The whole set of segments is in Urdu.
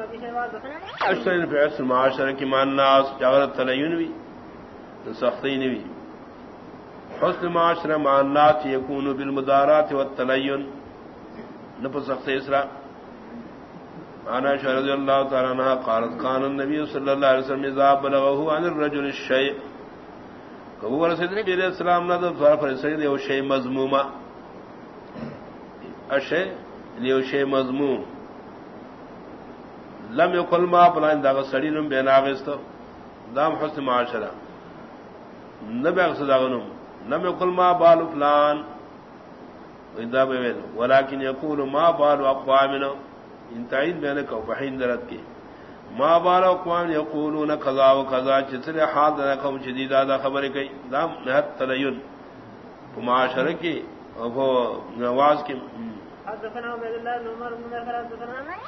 اشترین فی عصر معاشرہ کی مانناس جاغرت تلین بھی سختی نوی حسن معاشرہ ماننات یکون بالمدارات والتلین۔ نفس سخت اسرا انا رضی اللہ تعالی عنہ قالت، کان النبی صلی اللہ علیہ وسلم اذا بلغه عن الرجل الشيء کبو رسول نبی علیہ السلام نے ظرف رسید او شیء مذموما اشیء لیو شیء مذموم۔ لم یقل ما بلان دا سڑی نم بے ناغست دام حسن معاشرہ. نبی اقصد اغنم لم یقل ما بال فلان. اذا بيل ولكن يقول ما بال اقوام انتعين بينك وبحين درت کی. ما بال اقوام يقولون كذا وكذا چتر حال نہ قوم شدید دا خبر کی دام نہت تلین معاشرہ کی. وہ نواز کی.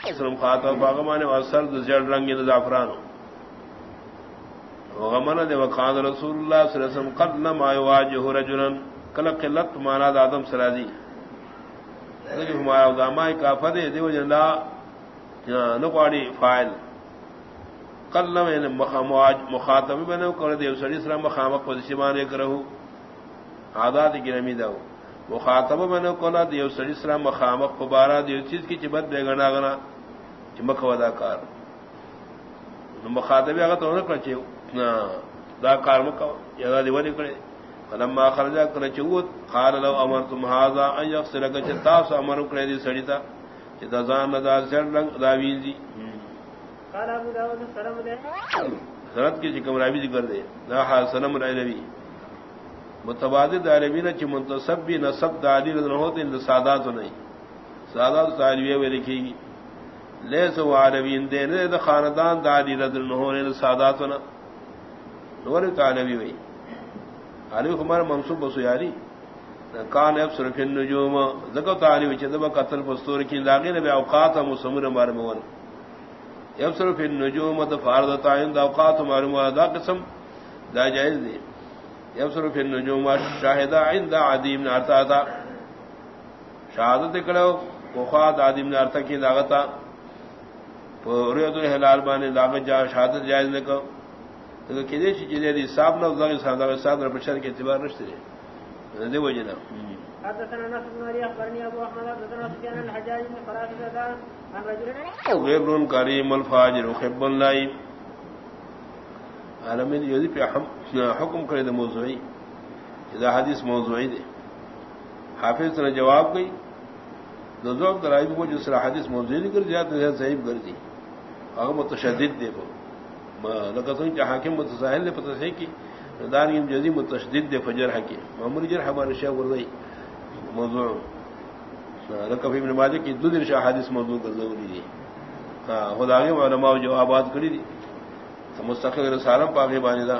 اسلم خاطر باغمان اثر جڑ رنگ زعفران وغمن دے وقان رسول اللہ صلی اللہ علیہ وسلم، قد لم يواجه رجلا کل قلت مانا آدم سرازی ہمایا داما کا فدے دیو جندا نقواڑی فائل کل یعنی مخاطب بنے کر دیو سڑی سلام مخامق پدشمان کرہو عادات گرمی داو مخاطب میں نے کولا دیو سڑی سرا مخامق پبارا دیو چیز کی چبت بے گنا گنا چمک ودا کار. مخاطب اگر تو نہ کرچے دا کار مکو یا دی کرے فلما خرج کر چوت قال لو امرتم هذا ان يغسل لك تاس امر کرے دی سڑی تا چتا زان ندا سر رنگ دا ویزی قال ابو داؤد السلام علیکم. حضرت کی ذکر راوی ذکر دے دا حسن علیہ متبادل عربی نے چ منتصب بھی نصب دادی نہ ہوتے ان سادات نہیں۔ سادات تعالیہ وہ لکھی گی۔ لے سو عربی ان دے نے خاندان دادی رد نہ ہونے سادات نہ۔ نور تعالی وئی علی عمر منصوب بسو یاری۔ کان افسر فی النجوم۔ ذکر تعالی وچ دبا قتل پستور کی لاگے نے اوقات مسمر مار مون افسر فی النجوم تو فرض تعین اوقات مار دا قسم دا جائز دی یبسر فی النجوم شاہدہ عند عدیم نارتا تھا شہادت کرو وخواد عدیم نارتا کی لاغتا پوریت الحلال بانے لاغت جا شہادت جائز کہو تو کدے چی چیزیں دی صاحب نہ ذاگی صاحب دا صاحب در بشر کے اعتبار رشتے دے. دے وجہ نا حدثنا نصر بن علي اخبرني ابو احمد حدثنا سفيان الحجاج بن خلاص عن رجل غير كريم الفاجر وخب الليل عالمین یودی پہ حکم کرے دے موضوعی. اذا حدیث موضوعی دے. حافظ نے جواب گئی. نظوب درائی کو جس طرح حدیث موضوعی نہیں کر جاتے ہیں صحیح کر دی. اگر متشدد دے کو لگتا ہوں کہ حاکم متساہل دے، پتہ سے کہ دار جزی متشدد دے فجر حکی معمولی جر ہمارے شاہ ورزائی موضوع. کبھی ابن مالک کی دو دن شاہ حدیث موضوع کر ضروری دی. ہاں خدا آگے علماء جو آباد کری دی. مستقل سالم پاگے بانی دا.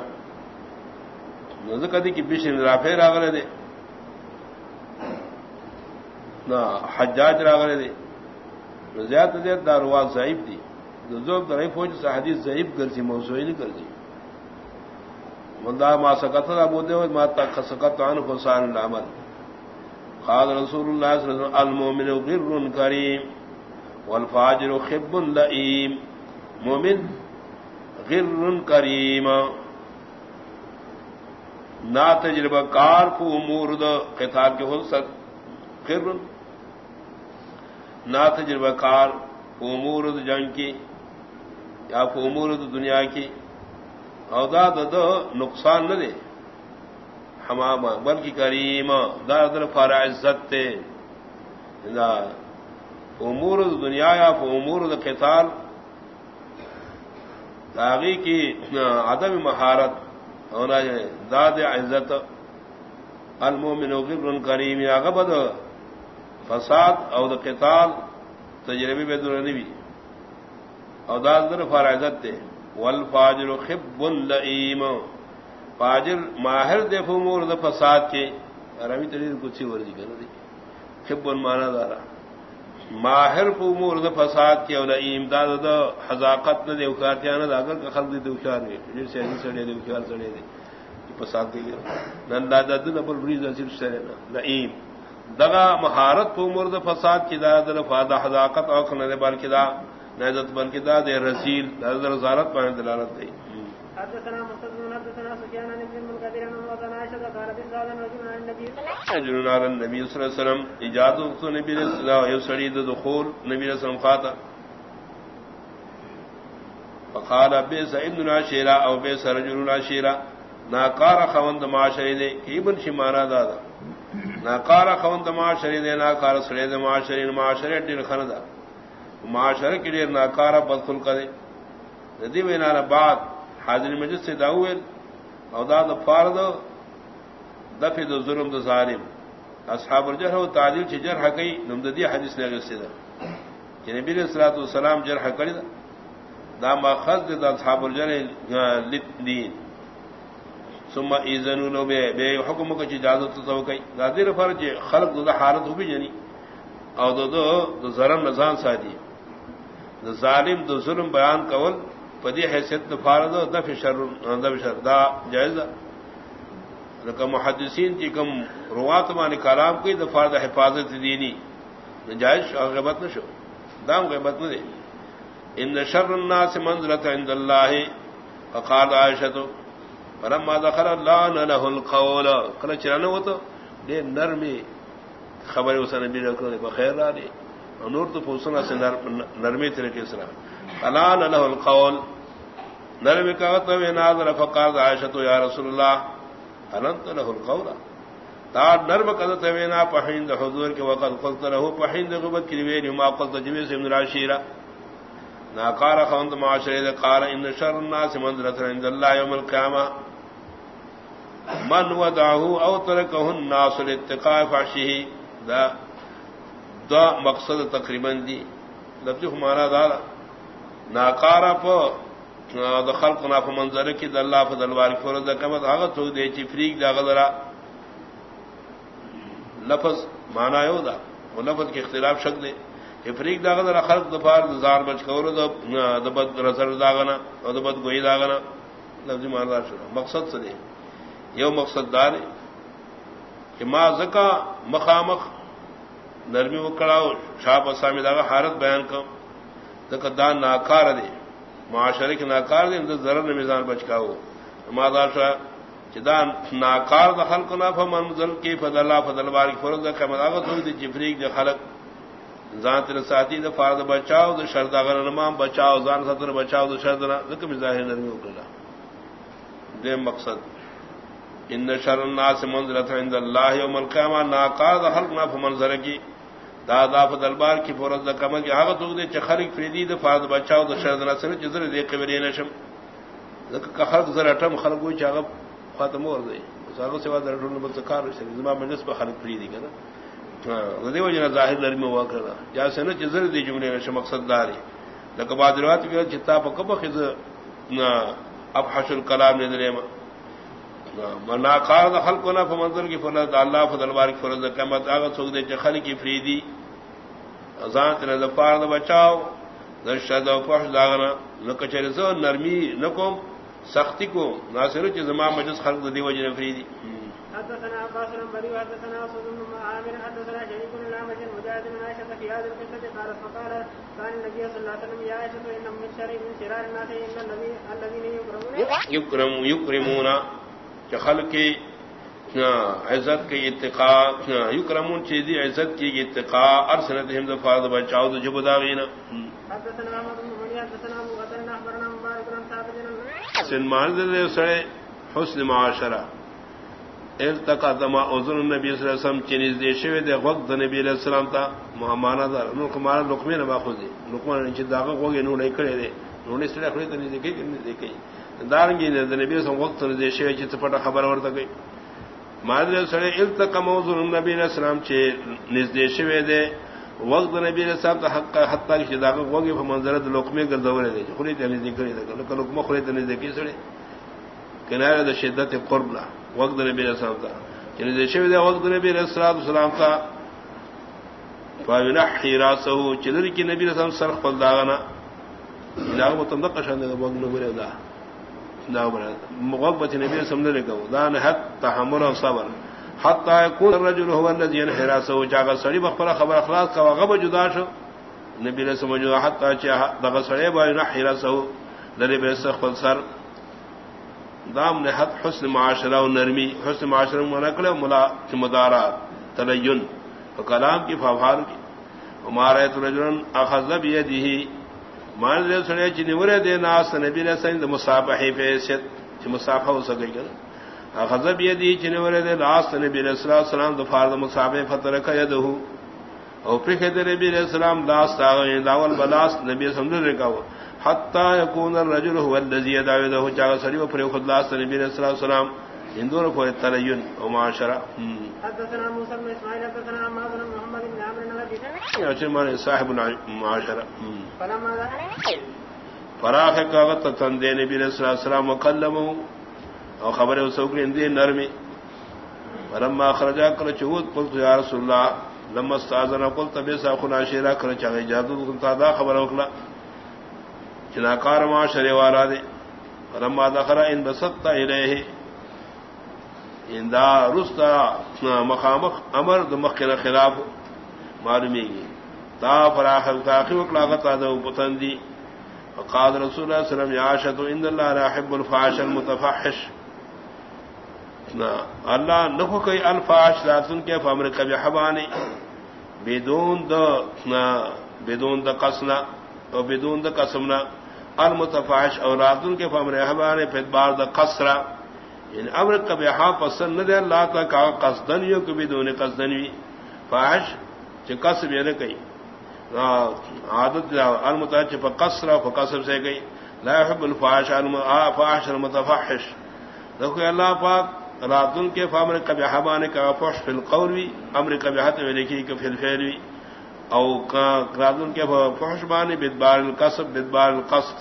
نظر کدی کی بشر رافع راغلے دے. نہ حجاج راغلے دے. زیادہ دیر دارواز ضعیف دی. ضعیف ضعیف فوج سے حدیث کرتی موضوعی نہیں کرتی مدا ما سکت ابو دے ما تک سکت عن حسان العمل. قال رسول اللہ صلی اللہ علیہ وسلم، المؤمن غر کریم والفاجر خب لئیم. مومن غر کریم نا تجربہ کار کو امور دا قتال کے ہو سک غر. نا تجربہ کار کو امور دا جنگ کی یا کو امور دا دنیا کی اودا دا نقصان نہ دے۔ ہمام بلکہ کریم دا در فارا عزت تے۔ امور دنیا یا امور دا قتال داغی کی عدم مہارت ہونا داد عزت المومن غبر کریم، یا غبد فساد او د قتال تجربی بے درنی او داد در فار عزت تے۔ والفاجر خب لئیم۔ فاجر ماہر دے فمور د فساد کے۔ روی ترین کچھ ورزی کرنا دی خب مانا دارا۔ ماہر کو امور دا فساد کی اولا امداد دا حضاقت نہ دے اکارتیا نہ دا اگر کا خلق دے دے اکار میں جیسے ایسی سڑے دے، اکار سڑے دے۔ فساد دے گیا۔ نن دا دا دن اپل بریز نصیر سڑے نا لئیم دغا مہارت کو امور دا فساد کی دا دا فادا حضاقت اوکھ نہ دے، بلکہ دا نیزت بلکہ دا دے رسیل، دا رسالت پانے دلالت دی حدثنا مستدن حدثنا سفيان بن المنكدر رجل عن النبي صلى الله عليه وسلم اجاد نبي صلى الله عليه وسلم دخول نبي صلى الله عليه وسلم خاطر فقال بئس ابن شيرا او بئس رجل شيرا ناکار خوند معاشرے دے ابن شمارا دادا؟ ناکار خوند معاشرے دے، ناکار سڑے دے معاشرے معاشرے ڈیر خندا معاشرے کے لیے ناکارا بدخل کرے ندی میں نارا بات حاضر مجد سے داویل او دا دا دفع دا ظلم دا ظالم. اصحاب الجرح و تعدیل چی جرح کئی نمددی حدیث لے گستے دا چی نبی علیہ السلام جرح کری دا دا ما خز دا اصحاب الجرح لت دین ثم ایزنو لو بے بے حکم کو چی اجازت تو کئی دا دیر فرج خلق دا حالت ہو بھی جنی او دو دو دو ظلم نظام سادی دا ظالم دو ظلم بیان کول پدی حیثیت دا فارد دف شر دف شر. دا جائز لکہ محدثین کی کم روات مان کلام کی دفار دا حفاظت دینی. جائز غیبت نہ شو. دام غیبت نہ دے ان شر الناس منزلت عند اللہ فقال عائشہ فلما دخل الله له القول. کل چرانه وته دے نرمی خبر اس نبی رکھو بخیر علی نور تو پوسنا سے نرمی طریقے سے الان له القول. نرمی کا تو ناظر فقال عائشہ یا رسول اللہ انت له القول تا نرم کذ تو نا پہند حضور کے وقت قلت له پہند غبت کی وی ما قلت جمی سے من العشیرہ ناقار خوند معاشرے قال ان شر الناس منزلت عند الله يوم القيامه من ودعه او تركه الناس لاتقاء فحشه دا دا مقصد تقریباً دی لفظ ہمارا دارا ناکارا پا دا خلق نا منظر کی دا اللہ پا دلوار کی فرد کمت آغا تو دے چی فریق دا غدرا لفظ مانا یو دا وہ لفظ کے اختلاف شک دے کہ فریق دا غدرا خلق دا پار زار بچ کورو دا بد رسر داغنا دا بد گوئی داغنا لفظ مانا دا مقصد سے دے یو مقصد دار کہ ما زکا مخامخ نرمی وکڑاؤ شاپ اسامی دا حالت بیان کم زکا دا ناکار دے معاشرے کے ناکار دے، اندر ضرر نمیزان بچکاؤ ما دا شا چدا ناکار دا خلق نا فمنزل کی، فضل اللہ، فضل بارک فرد دا قیمت ہوئی دی جفریق دا خلق۔ زان تر ساتھی دا فارد بچاؤ دا شرد آغر نمام بچاؤ، زان ساتر بچاؤ دا شرد نا، ذکر مزاہر نرمی وکڑا دے مقصد۔ ان شر الناس منزلت عند اللہ الله يوم القيامه ناقاد حلق نا فمنظر کی۔ دادا فدلبار کی فرض کم کی هغه تو دے چخرق فریدی د فاز بچاو، د شر نہ سره جزر دے قبری نشم زکه که خلق زر ټم خلق وی چاغه ختم ور دی. هغه سوا در ټول بل کار شي زما مجلس په خلق فریدی کنه ها دې وجه ظاهر لري مو وکړه یا سنه جزر دی جمله نشم مقصد داري لکه بعد روایت کې چې تا په کبه خز نه ابحث الكلام نه درېما منا کار دا خلق نہ فمنظر کی فرض اللہ فضل بارک فرض قیامت. آگا سوک دے چخل کی فریدی ازان تنے دفار دا بچاو در شد و فحش داغنا نکچر زو نرمی نکم سختی کو ناصر چی زمان مجلس خلق دا دی وجہ فریدی. حدثنا عباس بن بري وحدثنا صد بن عامر حدثنا شريك بن الأعمش المجاهد من عائشة في هذه القصة قالت فقال كان النبي صلى الله عليه وسلم يا عائشة إن من شر من شرار الناس إلا الذين يكرمون يكرم يكرمون خل کی عزت کی اتقاء یکرمون چیزی عزت کی اتقاء ارسنت ہم دفارد بچاو دو جب داغین سن مان دے سڑے حسن معاشرہ۔ التقا دما عذر النبی صلی اللہ علیہ وسلم چنیز دے شوی دے وقت نبی علیہ السلام تا محمانا دار۔ نو کمارا لقمے نہ باخذ دی لقمان چ داغ کو گے نو نہیں کرے دے۔ نو نے سڑے کھڑے تے نہیں دیکھے نہیں دیکھے دارنگی نے نبی سم وقت دے شوی چ پٹا خبر ورتا گئی۔ مادر سڑے التقا موضوع نبی علیہ السلام چ نز دے شوی دے وقت نبی علیہ السلام تا حق حتا کی داغ کو گے منظر لقمے گل دورے دے کھڑے تے نہیں دیکھے دے لقمہ کھڑے تے نہیں دیکھے سڑے؟ کنارے دا شدت قرب لا، وقت نبی علیہ السلام تا۔ چنے دے شوی دے وقت نبی علیہ السلام تا۔ فاینحی راسه چدر کی نبی علیہ السلام سرخ پل داغنا لاغ متندق مطلب شان دے، وقت نبی دا دا مغبت نبی علیہ السلام نے کہا دا نحت تحمل و صبر. حتی یکون الرجل هو الذي ينحي راسه جاگا سڑی بخبر خبر اخلاص کا وغب جدا شو. نبی نے سمجھو حتا چا دغ سڑے با نحر سو لری بے سخل سر. دام نے حد حسن معاشرہ و نرمی حسن معاشرہ منقل ملا مدارات تلین کلام کی فوار کی ہمارا رجن اخذب یہ دی مان دے سنے چنورے دے ناس نبی نے سند مصافہ فیست مصافہ ہو سکے گا اخذب یہ دی چنورے دے ناس نبی علیہ السلام دفار مصافہ فترک یدہو او پرکھے دے نبی علیہ السلام داس تاغی داول بلاس نبی سمجھ رکا ہوا۔ حتی یکون الرجل هو الذي يدعو له چاغ سری و پر خود لاس نبی علیہ الصلوۃ ہندور کو تلین او معاشرہ۔ حدثنا موسی بن اسماعیل حدثنا عماد بن محمد بن عمرو بن ابي یا چمن صاحب فلما فراخ کا وقت تن دے نبی علیہ الصلوۃ والسلام مکلم او خبر او سوک اندی نرمی فلما خرج کر چوت قلت یا رسول اللہ لما استاذن قلت بيسا خنا شيرا کر چا اجازت کو تا خبر وکلا چناکار معاشرے والا دے رما دخرا ان بسطتا الیہ ان دا رستا مخامخ امر دمخر خلاف معلومی گی تا فراخ تاخی وکلاغتا دو پتندی فقاد رسول اللہ علیہ وسلم یعاشت اند اللہ راحب الفاش المتفحش. اللہ نخو کئی الفاش لاتن کے فامر کبی حبانی بدون دا بدون دا قسنا اور بدون دا قسمنا المتفاش اور راتن کے فمر حبان پھر بار دا قصرا یعنی امر کب ہاں پسند نہ دے اللہ کا کہا قصدن یو کبھی دون قصدن بھی فاش چ قصب یہ نہ کہی عادت المتاج ف قصرا ف قصب سے گئی لا يحب الفاحش فاحش المتفحش۔ دیکھو اللہ پاک، راتن کے فامر کب حبان ہاں کا فحش فی القول بھی امر کب ہاتھ میں لکھی کہ فی الفعل بھی او راتن کے فحش بانی بدبار القصب بدبار القصد۔